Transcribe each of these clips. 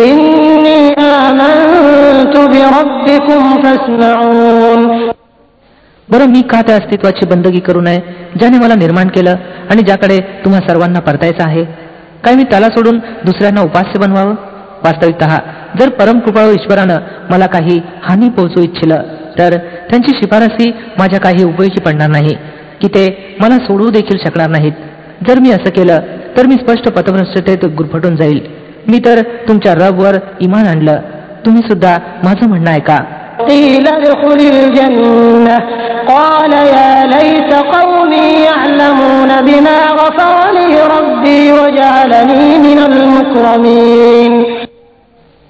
إني آمنت بربكم فاسمعون बरं मी का त्या अस्तित्वाची बंदगी करू नये ज्याने मला निर्माण केलं आणि ज्याकडे तुम्हा सर्वांना परतायचं आहे काय मी त्याला सोडून दुसऱ्यांना उपास्य बनवावं वास्तविकत जर परमकृपाळू ईश्वरानं मला काही हानी पोहोचू इच्छिलं तर त्यांची शिफारसी माझ्या काही उपयोगी पडणार नाही की ते मला सोडवू देखील शकणार नाहीत जर मी असं केलं तर मी स्पष्ट पथभ्रष्टतेत गुरफटून जाईल मी तर तुमच्या रबवर इमान आणलं. तुम्ही सुद्धा माझं म्हणणं आहे का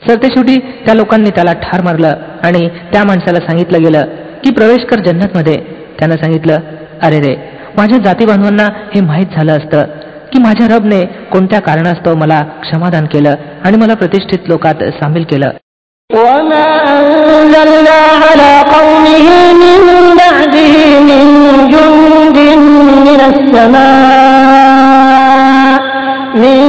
सर ते शेवटी त्या लोकांनी त्याला ठार मारलं आणि त्या माणसाला सांगितलं गेलं की प्रवेश कर जन्नत मध्ये त्यानं सांगितलं अरे रे माझ्या जाती बांधवांना हे माहीत झालं असतं. की माझ्या रबने कोणत्या कारणास्तव मला क्षमादान केलं आणि मला प्रतिष्ठित लोकात सामील केलं? من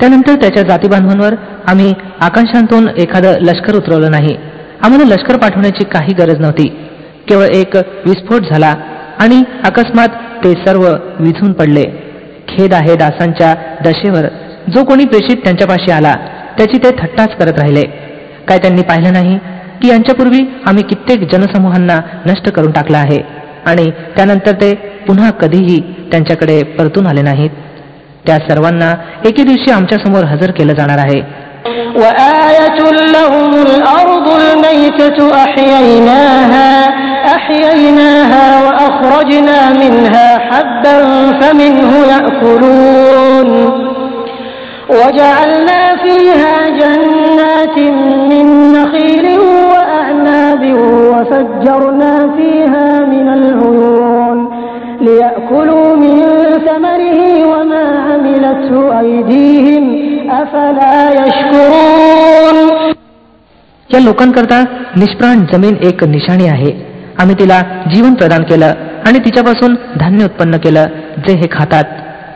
त्यानंतर त्याच्या जातीबांधवांवर आम्ही आकाशांतून एखादं लष्कर उतरवलं नाही. आम्हाला लष्कर पाठवण्याची काही गरज नव्हती. केवळ एक विस्फोट झाला आणि अकस्मात ते सर्व विझून पडले. खेद आहे दासांच्या दशेवर. जो कोणी प्रेषित त्यांच्यापाशी आला त्याची ते थट्टाच करत राहिले. काय त्यांनी पाहिलं नाही की यांच्यापूर्वी आम्ही कित्येक जनसमूहांना नष्ट करून टाकलं आहे आणि त्यानंतर ते पुन्हा कधीही त्यांच्याकडे परतून आले नाहीत. त्या सर्वांना एके दिवशी आमच्या समोर हजर केलं जाणार आहे وآية لهم الأرض الميتة أحييناها أحييناها وأخرجنا منها حبا فمنه يأكلون وجعلنا فيها جنات من نخيل وأعناب وفجرنا فيها من العيون या लोकांकरता निष्प्राण जमीन एक निशाणी आहे. आम्ही तिला जीवन प्रदान केलं आणि तिच्यापासून धान्य उत्पन्न केलं जे हे खातात.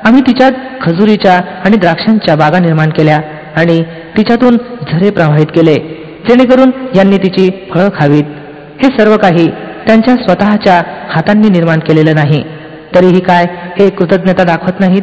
आम्ही तिच्यात खजुरीच्या आणि द्राक्षांच्या बागा निर्माण केल्या आणि तिच्यातून झरे प्रवाहित केले जेणेकरून यांनी तिची फळं खावीत. हे सर्व काही त्यांच्या स्वतःच्या हातांनी निर्माण केलेलं नाही. तरीही काय हे कृतज्ञता दाखवत नाहीत?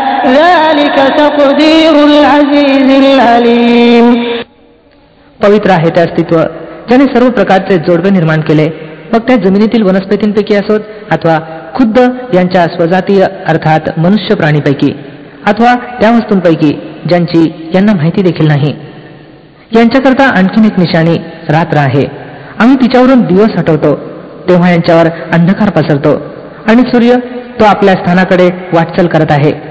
पवित्र आहे ते अस्तित्व ज्याने सर्व प्रकारचे जोडवे निर्माण केले. मग त्या जमिनीतील वनस्पतींपैकी असोत अथवा खुद्द यांच्या स्वजातीय अर्थात मनुष्य प्राणीपैकी अथवा त्या वस्तूंपैकी ज्यांची यांना माहिती देखील नाही. यांच्याकरता आणखीन एक निशाणी रात्र आहे. आम्ही तिच्यावरून दिवस हटवतो तेव्हा यांच्यावर अंधकार पसरतो आणि सूर्य तो आपल्या स्थानाकडे वाटचाल करत आहे.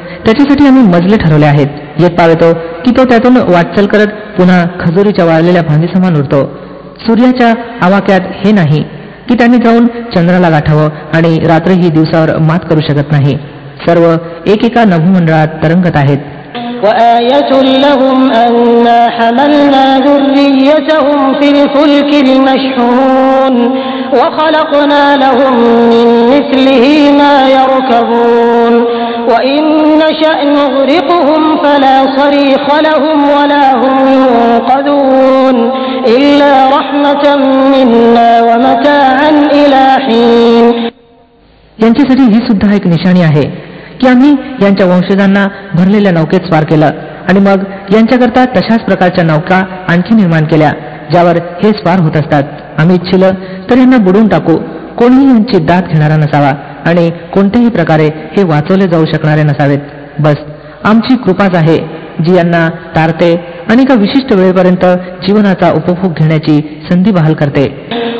त्याच्यासाठी आम्ही मजले ठरवले आहेत येत पावेतो की तो त्यातून वाटचाल करत पुन्हा खजुरीच्या वाळलेल्या भांडीसमान उरतो सूर्याच्या आवाक्यात हे नाही की त्यांनी जाऊन चंद्राला गाठावं आणि रात्रही दिवसावर मात करू शकत नाही सर्व एकेका नभूमंडळात तरंगत आहेत وآية لهم أنا حملنا ذريتهم في الفلك المشحون وخلقنا لهم من مثله ما يركبون وإن نشأ نغرقهم فلا صريخ لهم ولا هم ينقذون إلا رحمة منا ومتاعا إلى حين यांच्यासाठी ही सुद्धा एक निशाणी आहे की आम्ही यांच्या वंशजांना भरलेल्या नौकेत स्वार केलं आणि मग यांच्याकरता तशाच प्रकारच्या नौका आणखी निर्माण केल्या ज्यावर हे स्वार होत असतात आम्ही इच्छिलं तर यांना बुडून टाकू कोणीही यांची दात घेणारा नसावा आणि कोणत्याही प्रकारे हे वाचवले जाऊ शकणारे नसावेत बस आमची कृपाच आहे जी यांना तारते आणि एका विशिष्ट वेळेपर्यंत जीवनाचा उपभोग घेण्याची संधी बहाल करते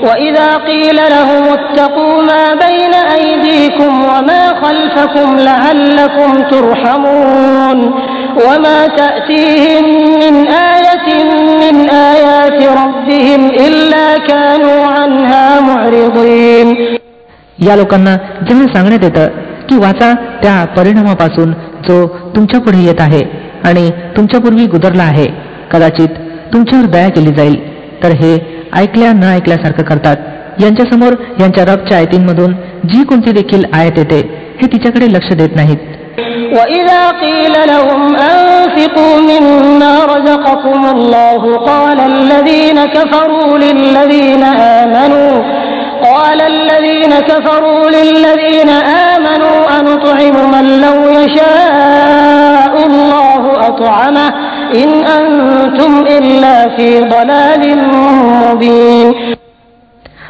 وإذا قيل لهم اتقوا ما بين أيديكم وما خلفكم لعلكم ترحمون وما تأتيهم من آية من آيات ربهم إلا كانوا عنها معرضين या लोकांना जेव्हा सांगण्यात येतं की वाचा त्या परिणामापासून जो तुमच्या पुढे येत आहे आणि तुमच्यापूर्वी गुदरला आहे कदाचित तुमच्यावर दया केली जाईल तर हे ऐकल्या न ऐकल्यासारखं करतात यांच्यासमोर यांच्या रबच्या आयतींमधून जी कोणती देखील आयत येते हे तिच्याकडे लक्ष देत नाहीत وإذا قيل لهم أنفقوا مما رزقكم الله قال الذين كفروا للذين آمنوا قال الذين كفروا للذين آمنوا أنطعم من لو يشاء الله أطعمه إن أنتم إلا في ضلال مبين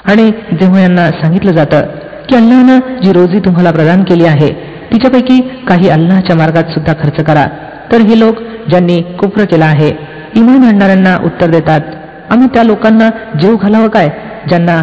आणि जेव्हा यांना सांगितलं जातं की अल्लानं जी रोजी तुम्हाला प्रदान केली आहे तिच्यापैकी काही अल्लाच्या मार्गात सुद्धा खर्च करा तर हे लोक ज्यांनी कुप्र केला आहे इमान आणणाऱ्यांना उत्तर देतात आम्ही त्या लोकांना जीव घालावं काय ज्यांना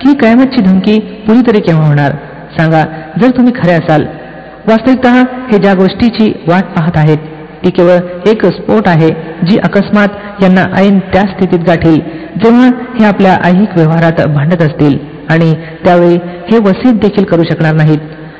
की कायमतची धमकी पुरी तरी केव्हा होणार. सांगा जर तुम्ही खरे असाल वास्तविकत हे ज्या गोष्टीची वाट पाहत आहेत ती केवळ एक स्फोट आहे जी अकस्मात यांना ऐन त्या स्थितीत गाठील जेव्हा हे आपल्या ऐहिक व्यवहारात भांडत असतील आणि त्यावेळी हे वसीत देखील करू शकणार नाहीत.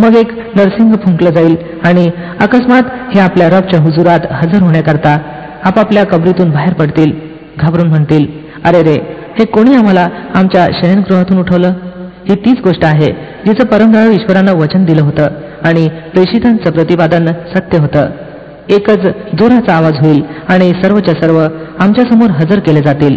मग एक नरसिंह फुंकलं जाईल आणि अकस्मात हे आपल्या रबच्या हुजुरात हजर होण्याकरता आपापल्या कबरीतून बाहेर पडतील घाबरून म्हणतील अरे रे हे कोणी आम्हाला आमच्या शयनगृहातून उठवलं? ही तीच गोष्ट आहे जिचं परमदळ ईश्वरानं वचन दिलं होतं आणि प्रेषितांचं प्रतिपादन सत्य होतं. एकच जोराचा आवाज होईल आणि सर्वच्या सर्व आमच्यासमोर हजर केले जातील.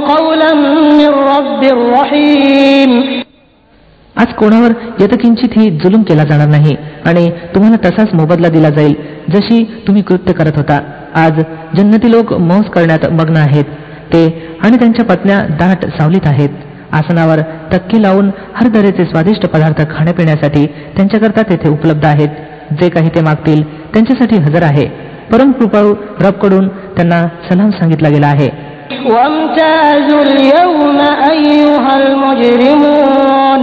कोणावर यतकिंचित ही जुलूम केला जाणार नाही आणि तुम्हाला तसाच मोबदला दिला जाईल जशी तुम्ही कृत्य करत होता आज जन्नती लोक मौस करण्यात मग्न आहेत ते आणि त्यांच्या पत्न्या दाट सावलीत आहेत आसनावर टक्के लावून हर दरेचे स्वादिष्ट पदार्थ खाण्यापिण्यासाठी त्यांच्याकरता तेथे उपलब्ध आहेत जे काही ते मागतील त्यांच्यासाठी हजर आहे परम कृपाळू रबकडून त्यांना सलाम सांगितला गेला आहे وامتازوا اليوم أيها المجرمون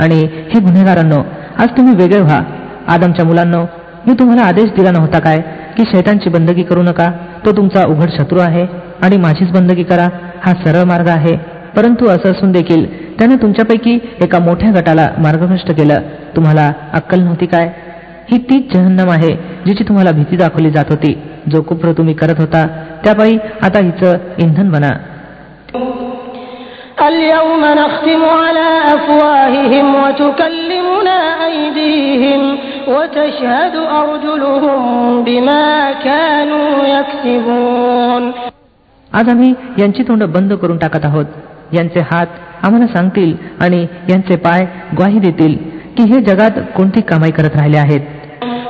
आणि हे गुन्हेगारांनो आज तुम्ही वेगळे व्हा. आदमच्या मुलांनो मी तुम्हाला आदेश दिला नव्हता काय की शैतांची बंदगी करू नका. तो तुमचा उघड शत्रू आहे आणि माझीच बंदगी करा. हा सरळ मार्ग आहे. परंतु असं असून देखील त्याने तुमच्यापैकी एका मोठ्या गटाला मार्गभ्रष्ट केलं. तुम्हाला अक्कल नव्हती काय? ही तीच जहन्नम आहे जिची तुम्हाला भीती दाखवली जात होती. जो कुप्र तुम्ही करत होता त्यापायी आता हिचं इंधन बना اليوم نختم على أفواههم وتكلمنا أيديهم وتشهد أرجلهم بما كانوا يكسبون आज आम्ही यांची तोंड बंद करून टाकत आहोत यांचे हात आम्हाला सांगतील आणि यांचे पाय ग्वाही देतील की हे जगात कोणती कामाई करत राहिले आहेत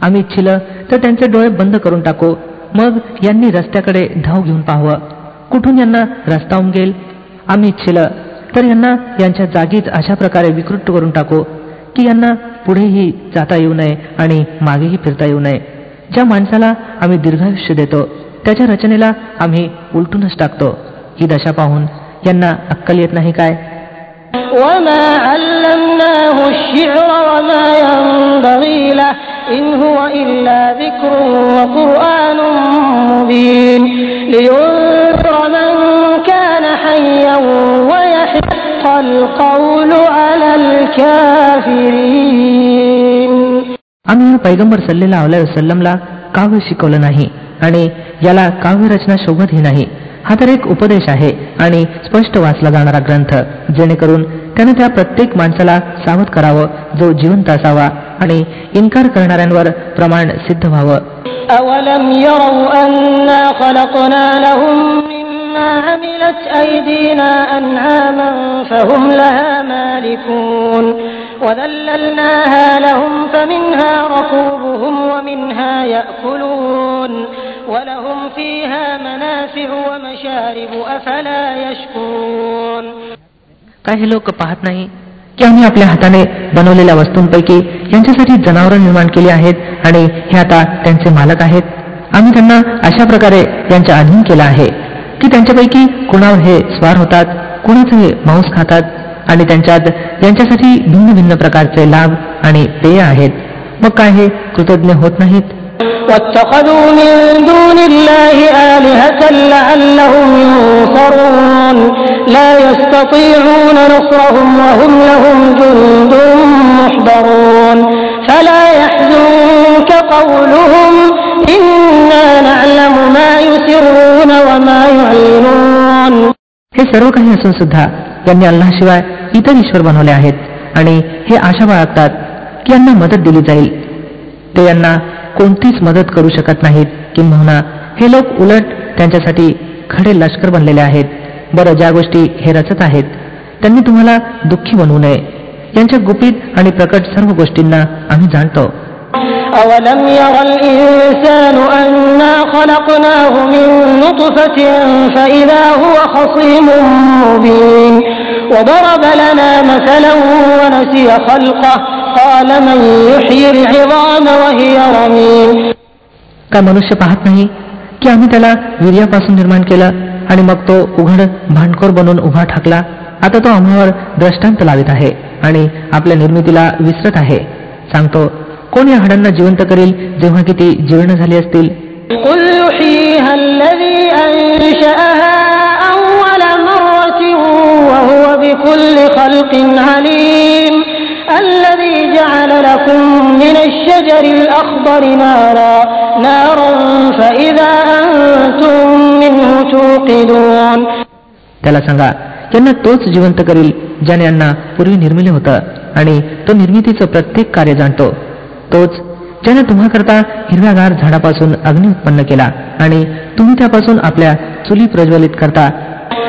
आम्ही इच्छिलं तर त्यांचे डोळे बंद करून टाकू मग यांनी रस्त्याकडे धाव घेऊन पाहावं कुठून यांना रस्ता उमगेल आम्ही इच्छिलं तर यांना यांच्या जागीच अशा प्रकारे विकृत करून टाकू की यांना पुढेही जाता येऊ नये आणि मागेही फिरता येऊ नये ज्या माणसाला आम्ही दीर्घायुष्य देतो त्याच्या रचनेला आम्ही उलटूनच टाकतो ही दशा पाहून यांना अक्कल येत नाही काय وما علمناه الشعر وما ينبغي له إن هو إلا ذكر وقرآن مبين لينذر من كان حيا ويحق القول على الكافرين आम्ही या पैगंबर सल्लेला वसल्लमला काव्य शिकवलं नाही आणि याला काव्य रचना शोभतही नाही हा तर एक उपदेश आहे आणि स्पष्ट वाचला जाणारा ग्रंथ जेणेकरून त्याने त्या प्रत्येक माणसाला सावध करावं जो जिवंत असावा आणि इन्कार करणाऱ्यांवर प्रमाण सिद्ध व्हावं أولم يروا أنا خلقنا لهم مما عملت أيدينا أنعاما فهم لها مالكون وذللناها لهم فمنها ركوبهم ومنها يأكلون ولهم فيها منافع ومشارب أفلا يشكرون काय हे लोक पाहत नाही की आम्ही आपल्या हाताने बनवलेल्या वस्तूंपैकी यांच्यासाठी जनावरं निर्माण केली आहेत आणि हे आता त्यांचे मालक आहेत. आम्ही त्यांना अशा प्रकारे यांच्या अधीन केला आहे की त्यांच्यापैकी कुणावर हे स्वार होतात कुणाचे हे मांस खातात आणि त्यांच्यात यांच्यासाठी भिन्न भिन्न प्रकारचे लाभ आणि पेय आहेत. मग काय हे कृतज्ञ होत नाहीत? واتخذوا من دون الله آلهة لعلهم ينصرون لا يستطيعون نصرهم وهم لهم جند محضرون فلا يحزنك قولهم إنا نعلم ما يسرون وما يعلنون हे सर्व काही असून सुद्धा यांनी अल्लाशिवाय इतर ईश्वर बनवले आहेत आणि हे आशा बाळगतात की यांना मदत दिली जाईल ते यांना कोणतीच मदत करू शकत नाहीत किंबहुना हे लोक उलट त्यांच्यासाठी खडे लष्कर बनलेले आहेत बरं ज्या गोष्टी हे रचत आहेत त्यांनी तुम्हाला दुःखी बनवू नये यांच्या गुपित आणि प्रकट सर्व गोष्टींना आम्ही जाणतो أولم ير الإنسان أنا خلقناه من نطفة فإذا هو خصيم مبين وضرب لنا مثلا ونسي خلقه का मनुष्य पाहत नाही की आम्ही त्याला वीर्यापासून निर्माण केला आणि मग तो उघड भांडखोर बनून उभा ठाकला. आता तो आम्हावर दृष्टांत लावित आहे आणि आपल्या निर्मितीला विसरत आहे. सांगतो कोण या हाडांना जिवंत करेल जेव्हा की ती जीर्ण झाली असतील? الذي أنشأها أول مرة وهو بكل خلق عليم الذي جعل لكم من الشجر الأخضر نارا نارا فإذا أنتم منه توقدون त्याला सांगा त्यांना तोच जिवंत करील ज्याने यांना पूर्वी निर्मिले होतं आणि तो निर्मितीचं प्रत्येक कार्य जाणतो तोच ज्याने तुम्हाकरता हिरव्यागार झाडापासून अग्नी उत्पन्न केला आणि तुम्ही त्यापासून आपल्या चुली प्रज्वलित करता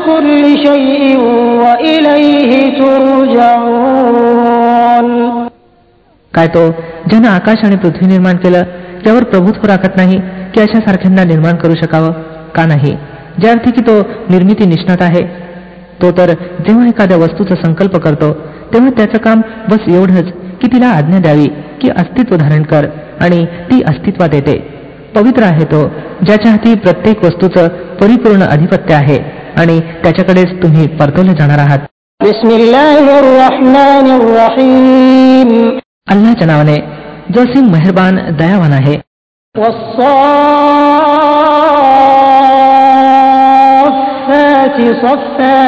كل شيء وإليه ترجعون काय तो ज्यानं आकाश आणि पृथ्वी निर्माण केलं त्यावर प्रभुत्व राखत नाही की अशा सारख्यांना निर्माण करू शकावं का नाही ज्या अर्थी की तो निर्मिती निष्णात आहे तो तर जेव्हा एखाद्या वस्तूचा संकल्प करतो तेव्हा त्याचं काम बस एवढंच की तिला आज्ञा द्यावी की अस्तित्व धारण कर आणि ती अस्तित्वात येते पवित्र आहे तो ज्याच्या हाती प्रत्येक वस्तूचं परिपूर्ण अधिपत्य आहे आणि त्याच्याकडेच तुम्ही परतवले जाणार आहात بسم الله الرحمن الرحيم अल्लाच्या नावाने जो सिंग मेहरबान दयावान आहे والصافات صفا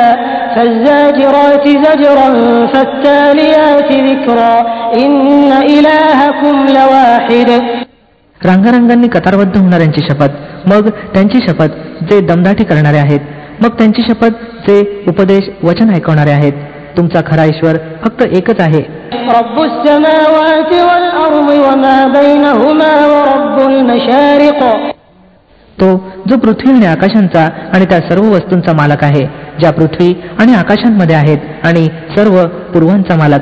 فالزاجرات زجرا فالتاليات ذكرا إن إلهكم لواحد रंगारंगांनी कतारबद्ध होणाऱ्यांची शपथ. मग त्यांची शपथ जे दमदाटी करणारे आहेत. मग त्यांची शपथ जे उपदेश वचन ऐकवणारे आहेत. तुमचा खरा ईश्वर फक्त एकच आहे. तो जो पृथ्वी आणि आकाशांचा आणि त्या सर्व वस्तूंचा मालक आहे ज्या पृथ्वी आणि आकाशांमध्ये आहेत आणि सर्व पूर्वांचा मालक.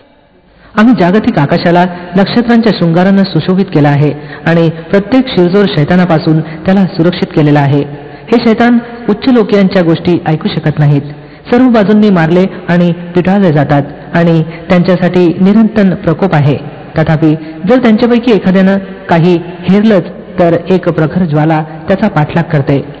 आम्ही जागतिक आकाशाला नक्षत्रांच्या शृंगारानं सुशोभित केला आहे आणि प्रत्येक शिरजोर शैतानापासून त्याला सुरक्षित केलेला आहे. हे शैतान उच्च लोकियांच्या गोष्टी ऐकू शकत नाहीत. सर्व बाजूंनी मारले आणि पिटाळले जातात आणि त्यांच्यासाठी निरंतर प्रकोप आहे. तथापि जर त्यांच्यापैकी एखाद्यानं काही हेरलंच तर एक प्रखर ज्वाला त्याचा पाठलाग करते.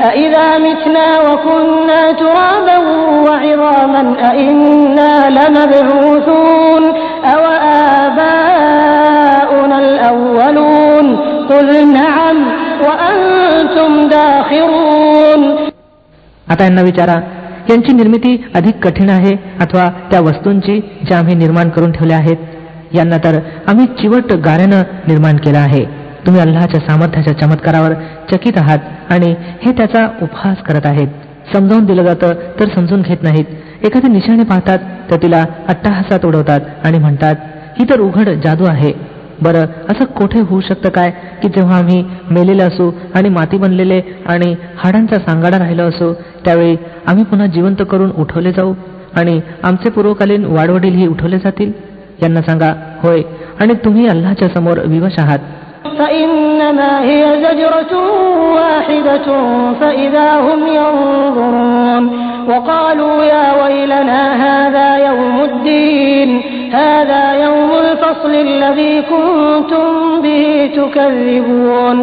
أإذا متنا وكنا ترابا وعظاما أإنا لمبعوثون أو آباؤنا الأولون قل نعم وأنتم داخرون आता यांना विचारा यांची निर्मिती अधिक कठीण आहे अथवा त्या वस्तूंची ज्या आम्ही निर्माण करून ठेवल्या आहेत यांना तर आम्ही चिवट गाऱ्यानं निर्माण केलं आहे तुम्ही अल्लाच्या सामर्थ्याच्या चमत्कारावर चकित आहात आणि हे त्याचा उपहास करत आहेत. समजावून दिलं जातं तर समजून घेत नाहीत. एखादी निशाणे पाहतात तर तिला अट्टाहासात उडवतात आणि म्हणतात ही तर उघड जादू आहे. बरं असं कोठे होऊ शकतं काय? की जेव्हा आम्ही मेलेले असू आणि माती बनलेले आणि हाडांचा सांगाडा राहिलो असू त्यावेळी आम्ही पुन्हा जिवंत करून उठवले जाऊ आणि आमचे पूर्वकालीन वाडवडीलही उठवले जातील? यांना सांगा होय आणि तुम्ही अल्लाच्या समोर विवश आहात. فإنما هي زجرة واحدة فإذا هم ينظرون وقالوا يا ويلنا هذا يوم الدين هذا يوم الفصل الذي كنتم به تكذبون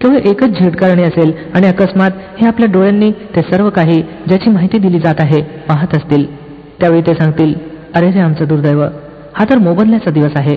केवळ एकच झिडकारणी असेल आणि अकस्मात हे आपल्या डोळ्यांनी ते सर्व काही ज्याची माहिती दिली जात आहे पाहत असतील त्यावेळी ते सांगतील अरे रे आमचं दुर्दैव हा तर मोबदल्याचा दिवस आहे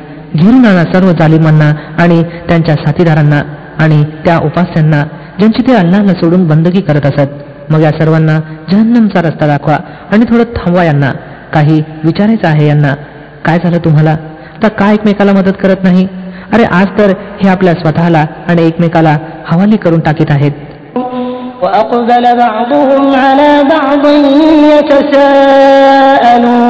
घेऊन आणा सर्व जालिमांना आणि त्यांच्या साथीदारांना आणि त्या उपास्यांना ज्यांची ते अल्लाला सोडून बंदगी करत असत मग या सर्वांना जहन्नमचा रस्ता दाखवा आणि थोडं थांबवा यांना काही विचारायचं आहे यांना काय झालं तुम्हाला तर का एकमेकाला मदत करत नाही अरे आज तर हे आपल्या स्वतःला आणि एकमेकाला हवाली करून टाकीत आहेत وأقبل بعضهم على بعض يتساءلون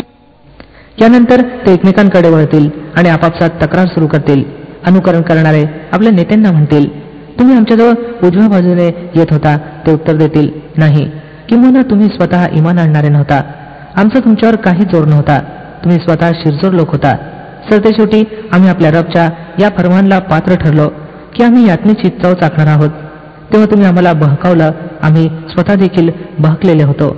त्यानंतर ते एकमेकांकडे वळतील आणि आपापसात तक्रार सुरू करतील. अनुकरण करणारे आपल्या नेत्यांना म्हणतील तुम्ही आमच्याजवळ उजव्या बाजूने येत होता ते उत्तर देतील नाही किंवा तुम्ही स्वतः इमान आणणारे नव्हता. आमचा तुमच्यावर काही जोर नव्हता. तुम्ही स्वतः शिरजोर लोक होता. सरतेशेवटी आम्ही आपल्या रबच्या या फरमानला पात्र ठरलो की आम्ही यातनीची चव चाकणार आहोत. तेव्हा तुम्ही आम्हाला बहकावलं. आम्ही स्वतः देखील बहकलेले होतो.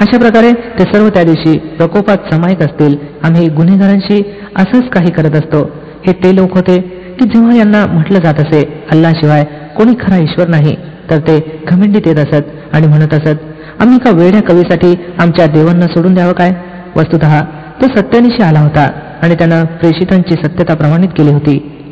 अशा प्रकारे ते सर्व त्या दिवशी प्रकोपात समायत असतील. आम्ही गुन्हेगारांशी असंच काही करत असतो. हे ते लोक होते की जेव्हा यांना म्हटलं जात असे अल्लाशिवाय कोणी खरा ईश्वर नाही तर ते घमेंडीत येत असत आणि म्हणत असत आम्ही का वेड्या कवीसाठी आमच्या देवांना सोडून द्यावं काय? वस्तुत तो सत्यानिशी आला होता आणि त्यानं प्रेषितांची सत्यता प्रमाणित केली होती.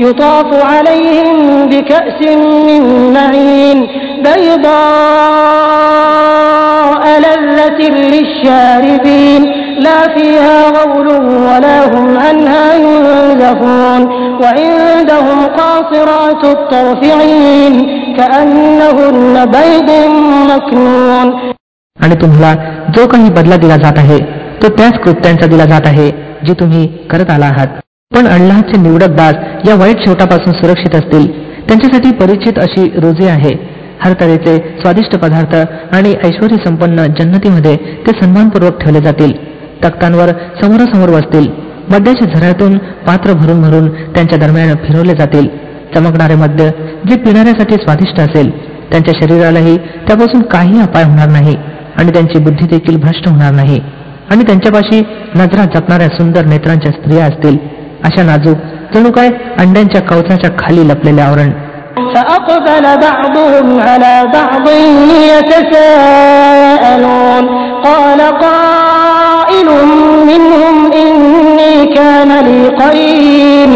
يطاف عليهم بكأس من معين بيضاء لذة للشاربين لا فيها غول ولا هم عنها ينزفون وعندهم قاصرات الطرف عين كأنهن بيض مكنون आणि तुम्हाला जो काही बदला दिला जात आहे तो त्याच कृत्यांचा दिला जात आहे जे तुम्ही करत आला आहात पण अल्लाहचे निवडक दास या वाईट शेवटापासून सुरक्षित असतील. त्यांच्यासाठी परिचित अशी रोजी आहे. हर तऱ्हेचे स्वादिष्ट पदार्थ आणि ऐश्वर संपन्न जन्नतीमध्ये ते सन्मानपूर्वक ठेवले जातील. तख्तांवर समोरासमोर बसतील मद्याच्या झऱ्यातून पात्र भरून भरून त्यांच्या दरम्यान फिरवले जातील. चमकणारे मद्य जे पिणाऱ्यासाठी स्वादिष्ट असेल त्यांच्या शरीरालाही त्यापासून काही अपाय होणार नाही आणि त्यांची बुद्धी देखील भ्रष्ट होणार नाही. आणि त्यांच्यापाशी नजरा जपणाऱ्या सुंदर नेत्रांच्या स्त्रिया असतील. अशा नाजूक जणू काय अंड्यांच्या कवचाच्या खाली लपलेले आवरण فأقبل بعضهم على بعض يتساءلون قال قائل منهم إني كان لي قرين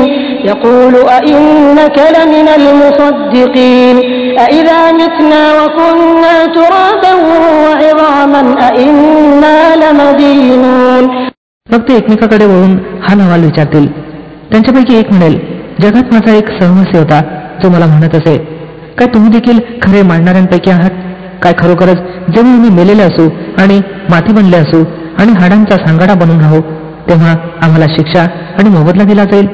يقول أئنك لمن المصدقين أئذا متنا وكنا ترابا وعظاما أئنا لمدينون फक्त एकमेकाकडे वळून हा नवाल विचारतील त्यांच्यापैकी एक म्हणेल जगात माझा एक सहवासी होता जो मला म्हणत असे काय तुम्ही देखील खरे मांडणाऱ्यांपैकी आहात काय खरोखरच जेव्हा आम्ही मेलेले असू आणि माती बनले असू आणि हाडांचा सांगाडा बनून राहू तेव्हा आम्हाला शिक्षा आणि मोबदला दिला जाईल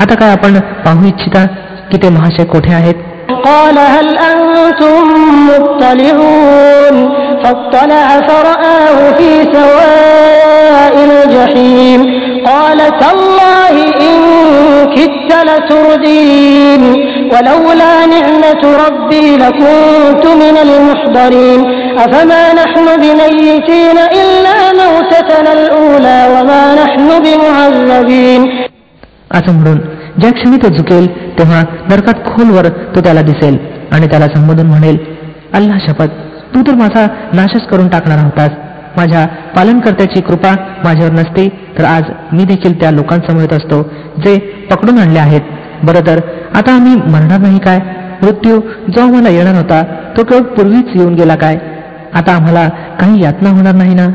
आता काय आपण पाहू इच्छिता की ते महाशय कोठे आहेत قال هل أنتم مطلعون فاطلع فرآه في سواء الجحيم قال تالله إن كدت لتردين ولولا نعمة ربي لكنت من المحضرين أفما نحن بميتين إلا موتتنا الأولى وما نحن بمعذبين असं म्हणून ज्या क्षणी तो झुकेल तेव्हा नरकात खोलवर तो त्याला दिसेल आणि त्याला संबोधन म्हणेल अल्ला शपथ तू तर माझा नाशच करून टाकणार होतास माझ्या पालनकर्त्याची कृपा माझ्यावर नसते तर आज मी देखील त्या लोकांसमोर असतो जे पकडून आणले आहेत. बरं तर आता आम्ही मरणार नाही काय? मृत्यू जो आम्हाला येणार होता तो केवळ पूर्वीच येऊन गेला काय? आता आम्हाला काही यातना होणार नाही ना?